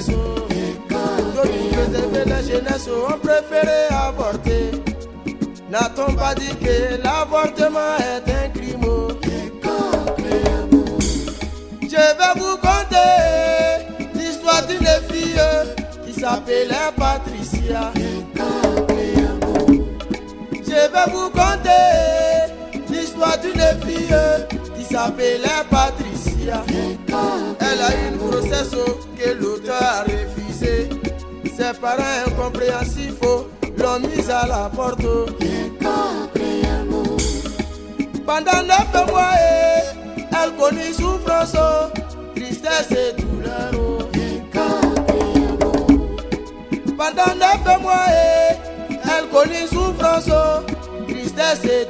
jeunesse. Je devais la jeunesse, on préférait avorter. N'a-t-on pas dit que l'avortement est un crime Je vais vous conter l'histoire d'une fille qui s'appelait Patricia. Je vais vous conter l'histoire d'une fille qui s'appelait Patricia. Sia. Elle a une grossesse que l'auteur a refusé. Ses parents incompréhensifs l'ont mise à la porte. Pendant neuf mois, elle connaît souffrance, tristesse et douleur. Pendant neuf mois, elle connaît souffrance, tristesse et douleur.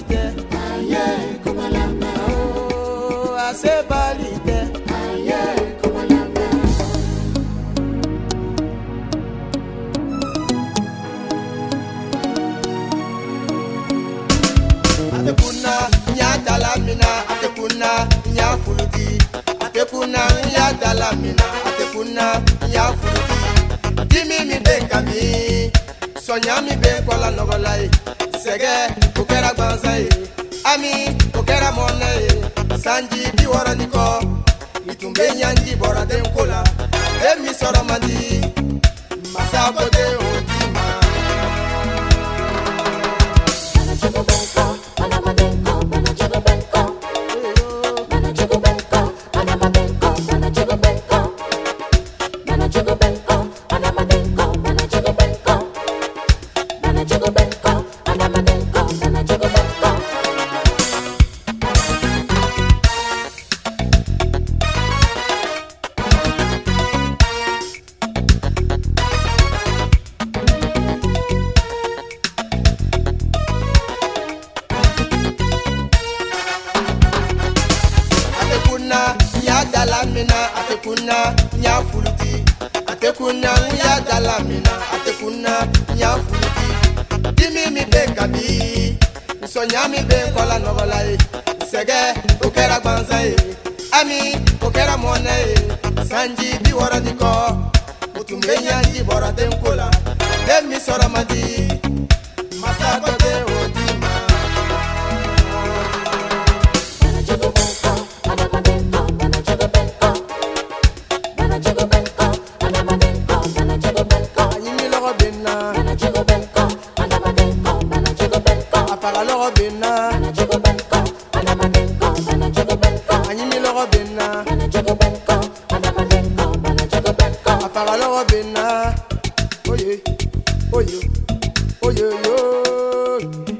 basebali te atekuna nyadalamina atekuna nyafuluki atekuna nyadalamina atekuna nyafuluki dimi mi be kami sɔnya mi be kɔla nɔgɔla ye sɛgɛ o kɛra gwansan ye ami o kɛra mɔnɛ ye sanji bi wɔɔrɔ nin kɔ i tun bɛ ɲanji bɔrɔden ko la e min sɔrɔ man di masa kote o d'i ma. Bana jogo bɛ n kɔ, bana ma bɛ n kɔ, bana jogo bɛ n kɔ. Bana jogo bɛ dalamina a tɛ kunna n y'a furuti a tɛ kunna n y'a dalamina a tɛ kunna n y'a furuti dimi min bɛ ka bi nsɔnya min bɛ kɔla nɔgɔla ye sɛgɛ o kɛra gwansan ye ami o kɛra mɔnɛ ye sanji bi wɔɔrɔ ni kɔ o tun bɛ ɲaji bɔra den ko la den min sɔrɔ man di. oyè oyè oyè yóò.